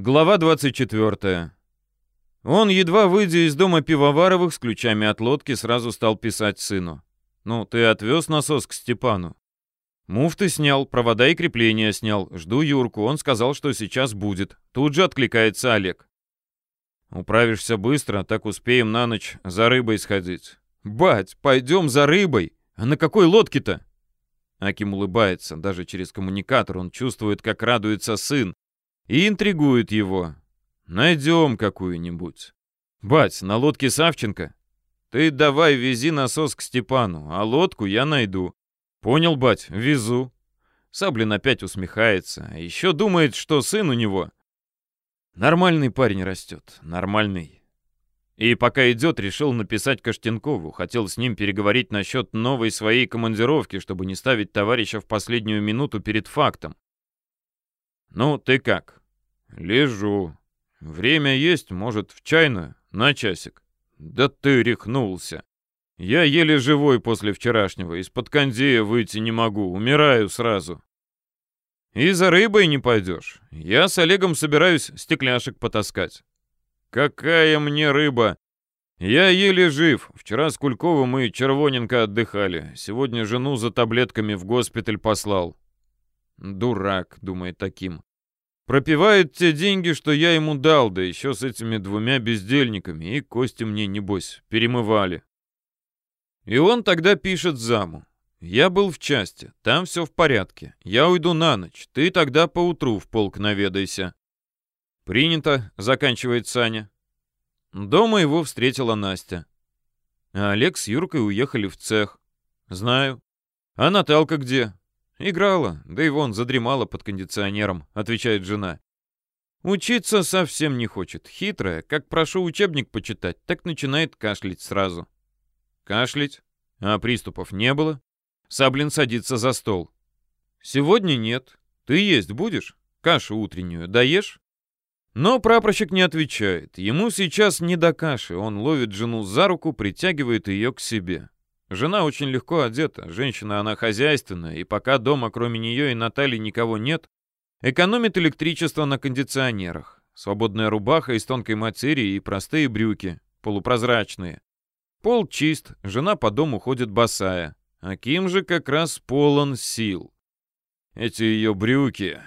Глава 24. Он, едва выйдя из дома пивоваровых с ключами от лодки, сразу стал писать сыну. «Ну, ты отвез насос к Степану?» «Муфты снял, провода и крепления снял. Жду Юрку, он сказал, что сейчас будет». Тут же откликается Олег. «Управишься быстро, так успеем на ночь за рыбой сходить». «Бать, пойдем за рыбой? А на какой лодке-то?» Аким улыбается. Даже через коммуникатор он чувствует, как радуется сын и интригует его. Найдем какую-нибудь. Бать, на лодке Савченко? Ты давай вези насос к Степану, а лодку я найду. Понял, бать, везу. Саблин опять усмехается, еще думает, что сын у него. Нормальный парень растет, нормальный. И пока идет, решил написать Каштенкову. Хотел с ним переговорить насчет новой своей командировки, чтобы не ставить товарища в последнюю минуту перед фактом. «Ну, ты как?» «Лежу. Время есть, может, в чайную? На часик?» «Да ты рехнулся. Я еле живой после вчерашнего. Из-под кондея выйти не могу. Умираю сразу». «И за рыбой не пойдешь. Я с Олегом собираюсь стекляшек потаскать». «Какая мне рыба? Я еле жив. Вчера с Кульковым и Червоненко отдыхали. Сегодня жену за таблетками в госпиталь послал». «Дурак», — думает таким. Пропивает те деньги, что я ему дал, да еще с этими двумя бездельниками, и кости мне, небось, перемывали. И он тогда пишет заму. Я был в части, там все в порядке. Я уйду на ночь, ты тогда поутру в полк наведайся. Принято, заканчивает Саня. Дома его встретила Настя. А Олег с Юркой уехали в цех. Знаю. А Наталка где? «Играла, да и вон задремала под кондиционером», — отвечает жена. «Учиться совсем не хочет. Хитрая. Как прошу учебник почитать, так начинает кашлять сразу». «Кашлять? А приступов не было?» Саблин садится за стол. «Сегодня нет. Ты есть будешь? Кашу утреннюю даешь?» Но прапорщик не отвечает. Ему сейчас не до каши. Он ловит жену за руку, притягивает ее к себе. Жена очень легко одета, женщина она хозяйственная, и пока дома кроме нее и Натальи никого нет, экономит электричество на кондиционерах. Свободная рубаха из тонкой материи и простые брюки, полупрозрачные. Пол чист, жена по дому ходит босая. А Ким же как раз полон сил. Эти ее брюки...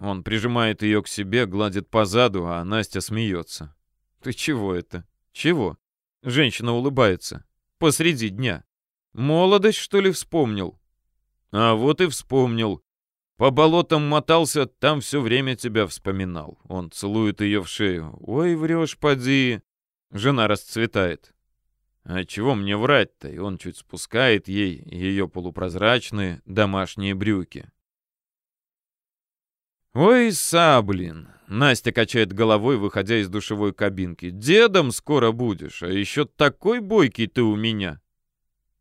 Он прижимает ее к себе, гладит по заду, а Настя смеется. «Ты чего это? Чего?» Женщина улыбается. «Посреди дня». Молодость, что ли, вспомнил? А вот и вспомнил. По болотам мотался, там все время тебя вспоминал. Он целует ее в шею. Ой, врешь, поди. Жена расцветает. А чего мне врать-то? И он чуть спускает ей ее полупрозрачные домашние брюки. «Ой, Саблин!» — Настя качает головой, выходя из душевой кабинки. «Дедом скоро будешь, а еще такой бойкий ты у меня!»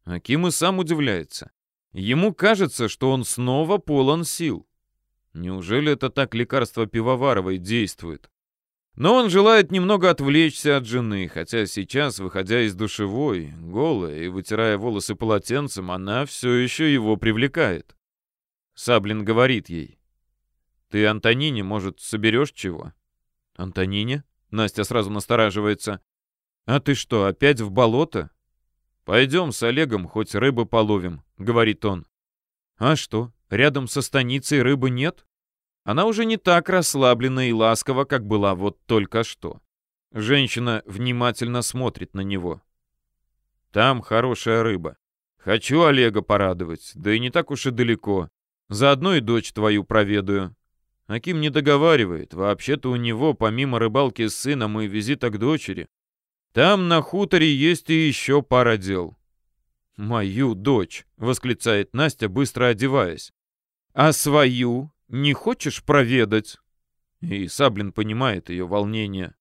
Аким и сам удивляется. Ему кажется, что он снова полон сил. Неужели это так лекарство пивоваровой действует? Но он желает немного отвлечься от жены, хотя сейчас, выходя из душевой, голая и вытирая волосы полотенцем, она все еще его привлекает. Саблин говорит ей. «Ты Антонине, может, соберешь чего?» «Антонине?» Настя сразу настораживается. «А ты что, опять в болото? «Пойдем с Олегом, хоть рыбы половим», — говорит он. «А что, рядом со станицей рыбы нет?» Она уже не так расслаблена и ласкова, как была вот только что. Женщина внимательно смотрит на него. «Там хорошая рыба. Хочу Олега порадовать, да и не так уж и далеко. Заодно и дочь твою проведаю». Аким не договаривает. Вообще-то у него, помимо рыбалки с сыном и визита к дочери, там на хуторе есть и еще пара дел. «Мою дочь!» — восклицает Настя, быстро одеваясь. «А свою не хочешь проведать?» И Саблин понимает ее волнение.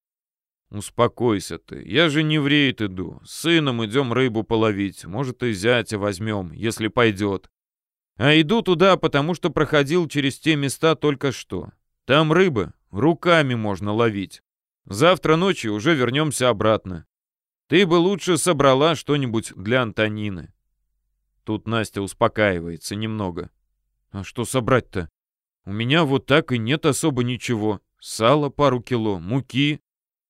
«Успокойся ты, я же не в рейд иду. С сыном идем рыбу половить, может и зятя возьмем, если пойдет. А иду туда, потому что проходил через те места только что. Там рыбы руками можно ловить. Завтра ночью уже вернемся обратно. Ты бы лучше собрала что-нибудь для Антонины. Тут Настя успокаивается немного. А что собрать-то? У меня вот так и нет особо ничего. Сало пару кило, муки.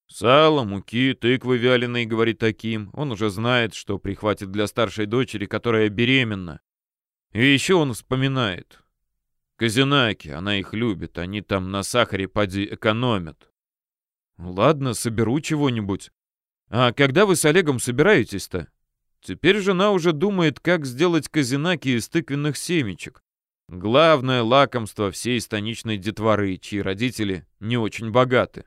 Сало, муки, тыквы вяленые, говорит таким. Он уже знает, что прихватит для старшей дочери, которая беременна. И еще он вспоминает. Казинаки, она их любит, они там на сахаре поди экономят. Ладно, соберу чего-нибудь. А когда вы с Олегом собираетесь-то? Теперь жена уже думает, как сделать казинаки из тыквенных семечек. Главное лакомство всей станичной детворы, чьи родители не очень богаты.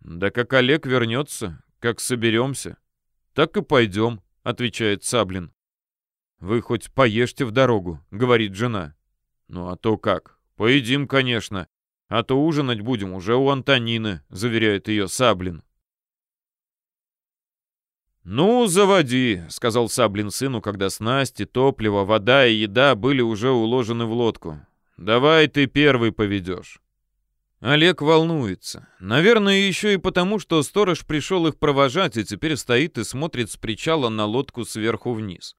Да как Олег вернется, как соберемся, так и пойдем, отвечает Саблин. Вы хоть поешьте в дорогу, говорит жена. Ну а то как? Поедим, конечно. А то ужинать будем уже у Антонины, заверяет ее Саблин. «Ну, заводи», — сказал Саблин сыну, когда снасти, топливо, вода и еда были уже уложены в лодку. «Давай ты первый поведешь». Олег волнуется. Наверное, еще и потому, что сторож пришел их провожать и теперь стоит и смотрит с причала на лодку сверху вниз.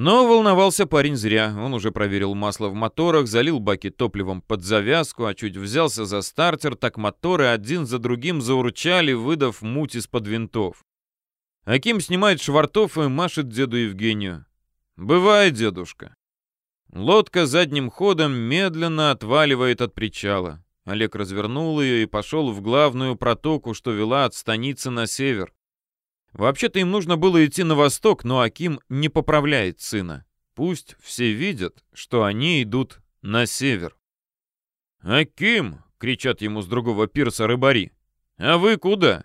Но волновался парень зря. Он уже проверил масло в моторах, залил баки топливом под завязку, а чуть взялся за стартер, так моторы один за другим заурчали, выдав муть из-под винтов. Аким снимает швартов и машет деду Евгению. «Бывай, дедушка». Лодка задним ходом медленно отваливает от причала. Олег развернул ее и пошел в главную протоку, что вела от станицы на север. Вообще-то им нужно было идти на восток, но Аким не поправляет сына. Пусть все видят, что они идут на север. «Аким!» — кричат ему с другого пирса рыбари. «А вы куда?»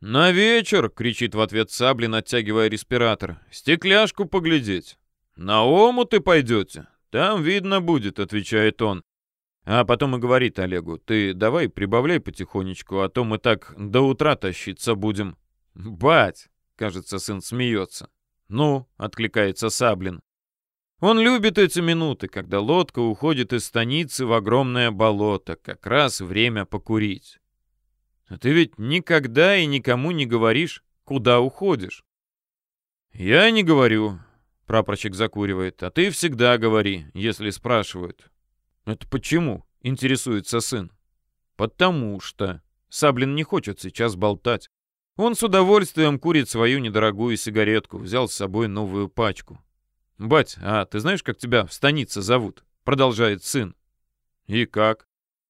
«На вечер!» — кричит в ответ Саблин, оттягивая респиратор. «Стекляшку поглядеть!» «На омуты пойдете? Там видно будет», — отвечает он. А потом и говорит Олегу, «Ты давай прибавляй потихонечку, а то мы так до утра тащиться будем». «Бать!» — кажется, сын смеется. «Ну», — откликается Саблин. Он любит эти минуты, когда лодка уходит из станицы в огромное болото, как раз время покурить. А ты ведь никогда и никому не говоришь, куда уходишь. Я не говорю, прапорщик закуривает, а ты всегда говори, если спрашивают. Это почему? Интересуется сын. Потому что. Саблин не хочет сейчас болтать. Он с удовольствием курит свою недорогую сигаретку, взял с собой новую пачку. «Бать, а ты знаешь, как тебя в станице зовут?» Продолжает сын. «И как?»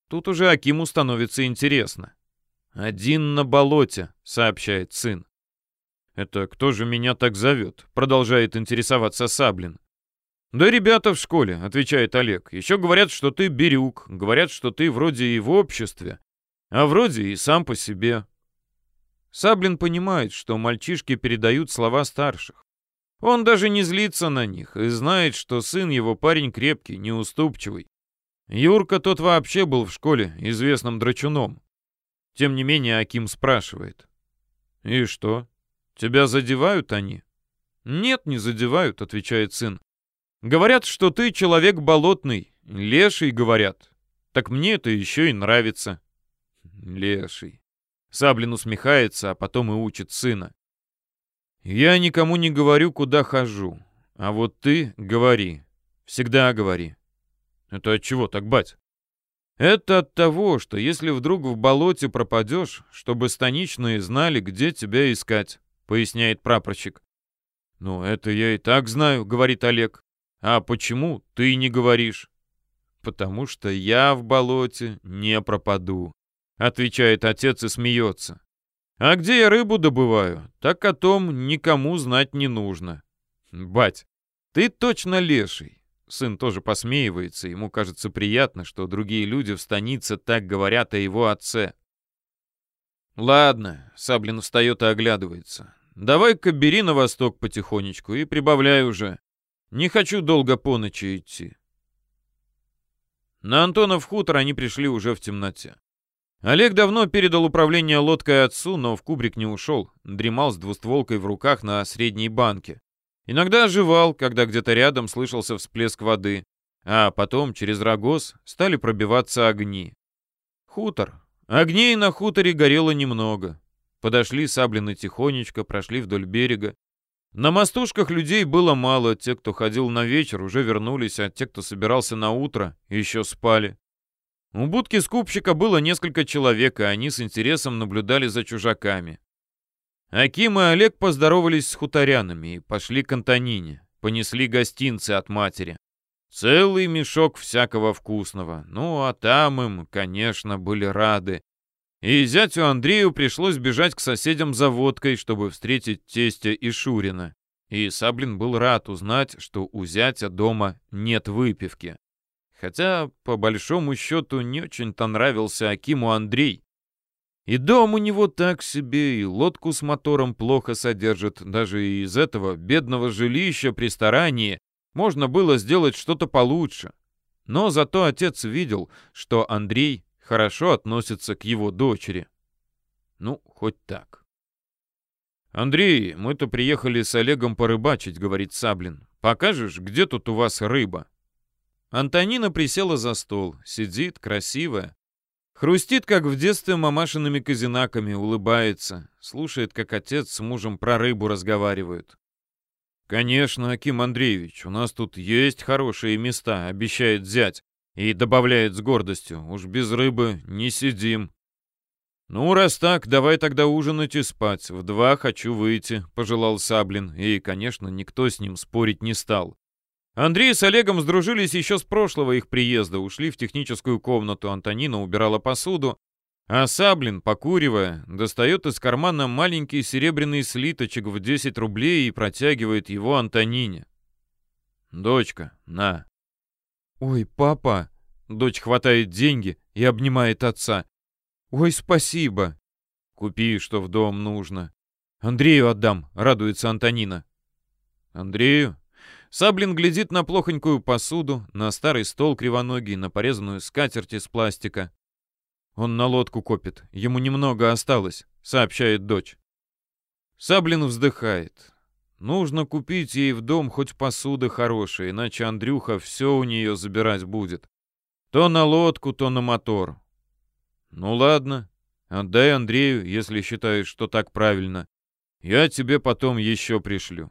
Тут уже Акиму становится интересно. «Один на болоте», — сообщает сын. «Это кто же меня так зовет?» — продолжает интересоваться Саблин. «Да ребята в школе», — отвечает Олег. «Еще говорят, что ты Бирюк, говорят, что ты вроде и в обществе, а вроде и сам по себе». Саблин понимает, что мальчишки передают слова старших. Он даже не злится на них и знает, что сын его парень крепкий, неуступчивый. Юрка тот вообще был в школе известным драчуном. Тем не менее, Аким спрашивает. «И что? Тебя задевают они?» «Нет, не задевают», — отвечает сын. «Говорят, что ты человек болотный. Леший, говорят. Так мне это еще и нравится». «Леший». Саблин усмехается, а потом и учит сына. «Я никому не говорю, куда хожу. А вот ты говори. Всегда говори». «Это от чего так, бать?» Это от того, что если вдруг в болоте пропадешь, чтобы станичные знали, где тебя искать, поясняет прапорщик. Ну, это я и так знаю, говорит Олег. А почему ты не говоришь? Потому что я в болоте не пропаду, отвечает отец и смеется. А где я рыбу добываю, так о том никому знать не нужно. Бать, ты точно леший. Сын тоже посмеивается, ему кажется приятно, что другие люди в станице так говорят о его отце. «Ладно», — Саблин встает и оглядывается. «Давай-ка бери на восток потихонечку и прибавляй уже. Не хочу долго по ночи идти». На Антонов хутор они пришли уже в темноте. Олег давно передал управление лодкой отцу, но в кубрик не ушел. Дремал с двустволкой в руках на средней банке. Иногда оживал, когда где-то рядом слышался всплеск воды, а потом через рогоз стали пробиваться огни. Хутор. Огней на хуторе горело немного. Подошли саблины тихонечко, прошли вдоль берега. На мостушках людей было мало, те, кто ходил на вечер, уже вернулись, а те, кто собирался на утро, еще спали. У будки скупщика было несколько человек, и они с интересом наблюдали за чужаками. Аким и Олег поздоровались с хуторянами и пошли к Антонине. Понесли гостинцы от матери. Целый мешок всякого вкусного. Ну, а там им, конечно, были рады. И зятю Андрею пришлось бежать к соседям за водкой, чтобы встретить тестя и Шурина. И Саблин был рад узнать, что у зятя дома нет выпивки. Хотя, по большому счету, не очень-то нравился Акиму Андрей. И дом у него так себе, и лодку с мотором плохо содержит. Даже из этого бедного жилища при старании можно было сделать что-то получше. Но зато отец видел, что Андрей хорошо относится к его дочери. Ну, хоть так. «Андрей, мы-то приехали с Олегом порыбачить», — говорит Саблин. «Покажешь, где тут у вас рыба?» Антонина присела за стол, сидит, красивая. Хрустит, как в детстве, мамашиными казинаками, улыбается. Слушает, как отец с мужем про рыбу разговаривают. «Конечно, Аким Андреевич, у нас тут есть хорошие места», — обещает зять. И добавляет с гордостью, «Уж без рыбы не сидим». «Ну, раз так, давай тогда ужинать и спать. В два хочу выйти», — пожелал Саблин. И, конечно, никто с ним спорить не стал. Андрей с Олегом сдружились еще с прошлого их приезда, ушли в техническую комнату, Антонина убирала посуду, а Саблин, покуривая, достает из кармана маленький серебряный слиточек в 10 рублей и протягивает его Антонине. «Дочка, на». «Ой, папа!» Дочь хватает деньги и обнимает отца. «Ой, спасибо!» «Купи, что в дом нужно». «Андрею отдам», — радуется Антонина. «Андрею?» Саблин глядит на плохонькую посуду, на старый стол кривоногий, на порезанную скатерть из пластика. Он на лодку копит, ему немного осталось, сообщает дочь. Саблин вздыхает. Нужно купить ей в дом хоть посуды хорошие, иначе Андрюха все у нее забирать будет. То на лодку, то на мотор. Ну ладно, отдай Андрею, если считаешь, что так правильно. Я тебе потом еще пришлю.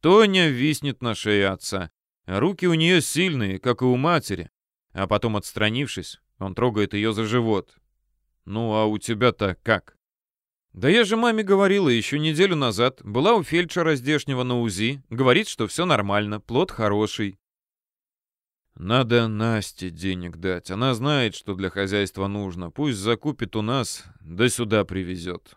Тоня виснет на шее отца. Руки у нее сильные, как и у матери. А потом, отстранившись, он трогает ее за живот. «Ну, а у тебя-то как?» «Да я же маме говорила еще неделю назад. Была у фельдшера здешнего на УЗИ. Говорит, что все нормально, плод хороший». «Надо Насте денег дать. Она знает, что для хозяйства нужно. Пусть закупит у нас, да сюда привезет.